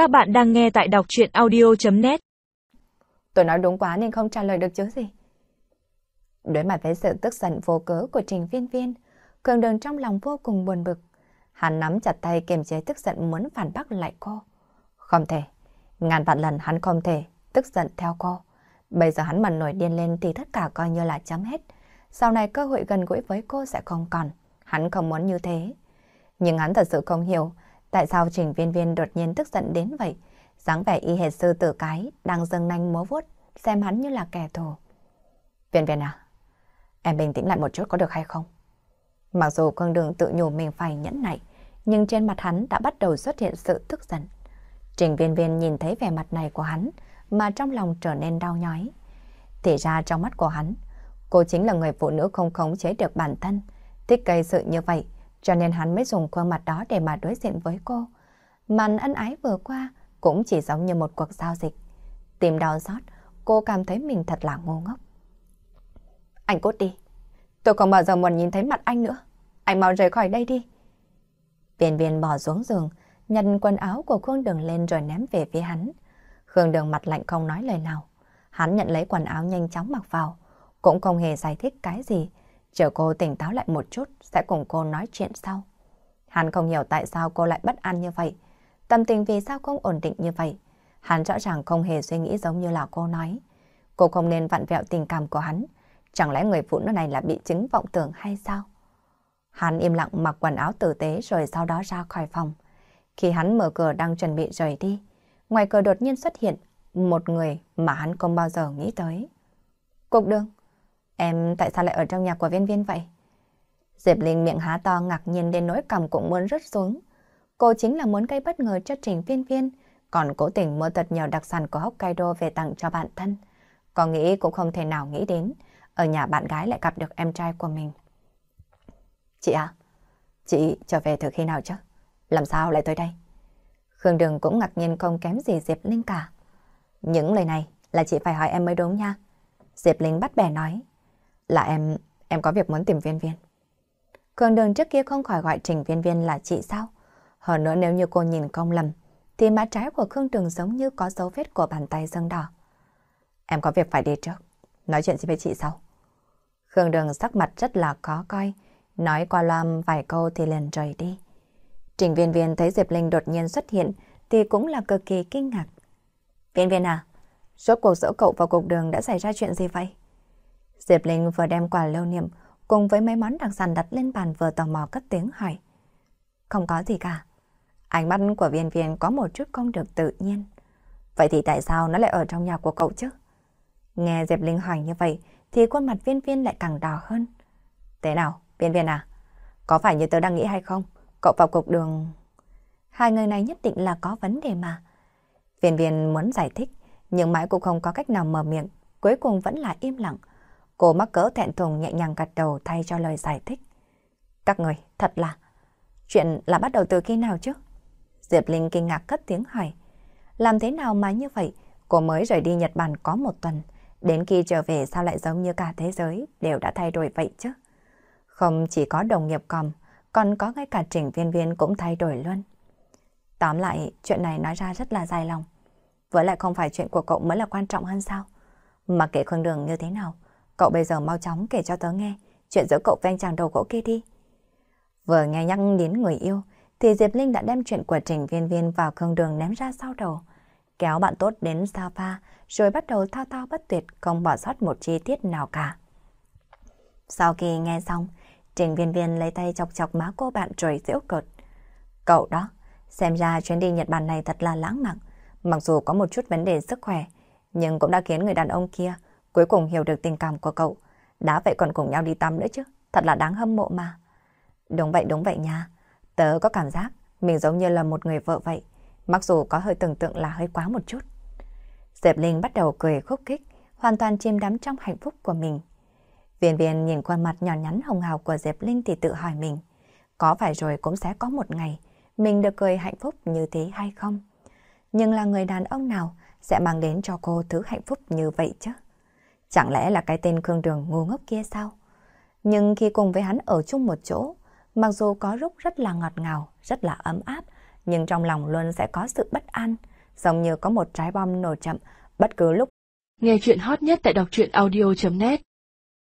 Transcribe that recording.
Các bạn đang nghe tại đọc chuyện audio.net Tôi nói đúng quá nên không trả lời được chứ gì. Đối mặt với sự tức giận vô cớ của Trình Viên Viên, Cường Đường trong lòng vô cùng buồn bực. Hắn nắm chặt tay kiềm chế tức giận muốn phản bác lại cô. Không thể. Ngàn vạn lần hắn không thể tức giận theo cô. Bây giờ hắn mà nổi điên lên thì tất cả coi như là chấm hết. Sau này cơ hội gần gũi với cô sẽ không còn. Hắn không muốn như thế. Nhưng hắn thật sự không hiểu tại sao Trình Viên Viên đột nhiên tức giận đến vậy. dáng vẻ y hệt sư tử cái đang dâng nanh múa vuốt xem hắn như là kẻ thù. Viên Viên à, em bình tĩnh lại một chút có được hay không? Mặc dù con đường tự nhủ mình phải nhẫn nại, nhưng trên mặt hắn đã bắt đầu xuất hiện sự tức giận. Trình viên viên nhìn thấy vẻ mặt này của hắn mà trong lòng trở nên đau nhói. Thì ra trong mắt của hắn, cô chính là người phụ nữ không khống chế được bản thân, thích gây sự như vậy, cho nên hắn mới dùng khuôn mặt đó để mà đối diện với cô. Màn ân ái vừa qua cũng chỉ giống như một cuộc giao dịch. Tìm đau xót, cô cảm thấy mình thật là ngu ngốc. Anh cút đi. Tôi không bao giờ muốn nhìn thấy mặt anh nữa. Anh mau rời khỏi đây đi. Viên viên bỏ xuống giường, nhặt quần áo của Khương Đường lên rồi ném về phía hắn. Khương Đường mặt lạnh không nói lời nào. Hắn nhận lấy quần áo nhanh chóng mặc vào, cũng không hề giải thích cái gì. Chờ cô tỉnh táo lại một chút, sẽ cùng cô nói chuyện sau. Hắn không hiểu tại sao cô lại bất an như vậy. Tâm tình vì sao không ổn định như vậy. Hắn rõ ràng không hề suy nghĩ giống như là cô nói. Cô không nên vặn vẹo tình cảm của hắn. Chẳng lẽ người phụ nữ này là bị chứng vọng tưởng hay sao? Hắn im lặng mặc quần áo tử tế rồi sau đó ra khỏi phòng. Khi hắn mở cửa đang chuẩn bị rời đi, ngoài cửa đột nhiên xuất hiện một người mà hắn không bao giờ nghĩ tới. Cục đường, em tại sao lại ở trong nhà của viên viên vậy? Diệp Linh miệng há to ngạc nhiên đến nỗi cầm cũng muốn rớt xuống. Cô chính là muốn gây bất ngờ cho trình viên viên, còn cố tình mua thật nhiều đặc sản của Hokkaido về tặng cho bạn thân. Có nghĩ cũng không thể nào nghĩ đến, ở nhà bạn gái lại gặp được em trai của mình. Chị à, chị trở về từ khi nào chứ? Làm sao lại tới đây? Khương Đường cũng ngạc nhiên không kém gì Diệp Linh cả. Những lời này là chị phải hỏi em mới đúng nha. Diệp Linh bắt bẻ nói. Là em, em có việc muốn tìm viên viên. Khương Đường trước kia không khỏi gọi Trình viên viên là chị sao? Hơn nữa nếu như cô nhìn không lầm, thì má trái của Khương Đường giống như có dấu vết của bàn tay dâng đỏ. Em có việc phải đi trước. Nói chuyện gì với chị sau. Khương Đường sắc mặt rất là khó coi, nói qua loa vài câu thì liền rời đi. Trình viên viên thấy Diệp Linh đột nhiên xuất hiện thì cũng là cực kỳ kinh ngạc. Viên viên à, rốt cuộc giữa cậu và cục đường đã xảy ra chuyện gì vậy? Diệp Linh vừa đem quà lưu niệm cùng với mấy món đặc sản đặt lên bàn vừa tò mò cất tiếng hỏi. Không có gì cả. Ánh mắt của viên viên có một chút không được tự nhiên. Vậy thì tại sao nó lại ở trong nhà của cậu chứ? Nghe Diệp Linh hỏi như vậy thì khuôn mặt viên viên lại càng đỏ hơn. Thế nào, viên viên à? Có phải như tớ đang nghĩ hay không? Cậu vào cục đường... Hai người này nhất định là có vấn đề mà. Viên viên muốn giải thích, nhưng mãi cũng không có cách nào mở miệng. Cuối cùng vẫn là im lặng. Cô mắc cỡ thẹn thùng nhẹ nhàng gật đầu thay cho lời giải thích. Các người, thật là... Chuyện là bắt đầu từ khi nào chứ? Diệp Linh kinh ngạc cất tiếng hỏi. Làm thế nào mà như vậy? Cô mới rời đi Nhật Bản có một tuần. Đến khi trở về sao lại giống như cả thế giới đều đã thay đổi vậy chứ? Không chỉ có đồng nghiệp còn, còn có ngay cả trình viên viên cũng thay đổi luôn. Tóm lại, chuyện này nói ra rất là dài lòng. Với lại không phải chuyện của cậu mới là quan trọng hơn sao? Mà kể Khương Đường như thế nào, cậu bây giờ mau chóng kể cho tớ nghe chuyện giữa cậu với chàng đầu gỗ kia đi. Vừa nghe nhắc đến người yêu, thì Diệp Linh đã đem chuyện của Trình Viên Viên vào Khương Đường ném ra sau đầu. Kéo bạn tốt đến sofa, rồi bắt đầu thao thao bất tuyệt, không bỏ sót một chi tiết nào cả. Sau khi nghe xong, Trình viên viên lấy tay chọc chọc má cô bạn rồi giễu cợt. Cậu đó, xem ra chuyến đi Nhật Bản này thật là lãng mạn. Mặc dù có một chút vấn đề sức khỏe, nhưng cũng đã khiến người đàn ông kia cuối cùng hiểu được tình cảm của cậu. Đã vậy còn cùng nhau đi tắm nữa chứ, thật là đáng hâm mộ mà. Đúng vậy, đúng vậy nha. Tớ có cảm giác mình giống như là một người vợ vậy, mặc dù có hơi tưởng tượng là hơi quá một chút. Diệp Linh bắt đầu cười khúc khích, hoàn toàn chìm đắm trong hạnh phúc của mình. Viên viên nhìn khuôn mặt nhỏ nhắn hồng hào của Diệp Linh thì tự hỏi mình, có phải rồi cũng sẽ có một ngày mình được cười hạnh phúc như thế hay không? Nhưng là người đàn ông nào sẽ mang đến cho cô thứ hạnh phúc như vậy chứ? Chẳng lẽ là cái tên Khương Đường ngu ngốc kia sao? Nhưng khi cùng với hắn ở chung một chỗ, mặc dù có lúc rất là ngọt ngào, rất là ấm áp, nhưng trong lòng luôn sẽ có sự bất an. giống như có một trái bom nổ chậm, bất cứ lúc. Nghe chuyện hot nhất tại đọc truyện audio.net